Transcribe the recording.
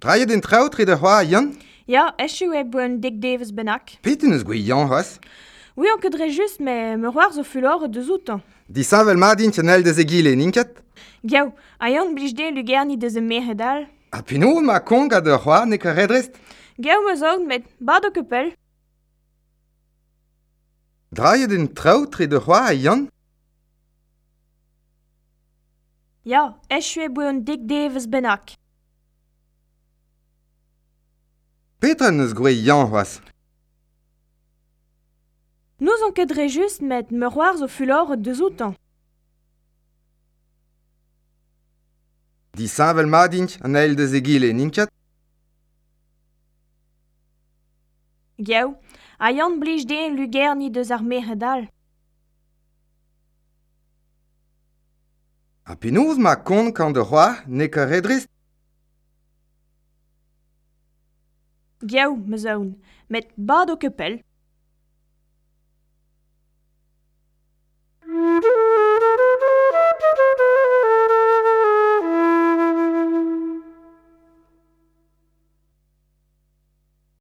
Draie den traout red ar c'hoar Yann Ya, echu e boen dek devez bennak. Petin eus gwe Yann c'hoaz Oui, on ket just, me me c'hoar zo fulor de zoutan. Disañ vel ma din tjenel deze gile, ninket Gaou, a Yann blij de lugerni deze mehedal. A pinou ma kong de ur c'hoar ne ka redrest Gaou me zog met bado kepel. Draie den traout red ar c'hoar Yann Ya, echu e boen dek devez bennak. petren eus gwe yann c'hoaz Nous on kedre just met meuroar zo fulor de zoutan. Di savel ma dink an ael de zegile ninket Geo, a yan blij den luger ni deus ar meredal. A penoz ma kon kan de roi ne ka redrist Biv, me zaouarn, met bad o kepel,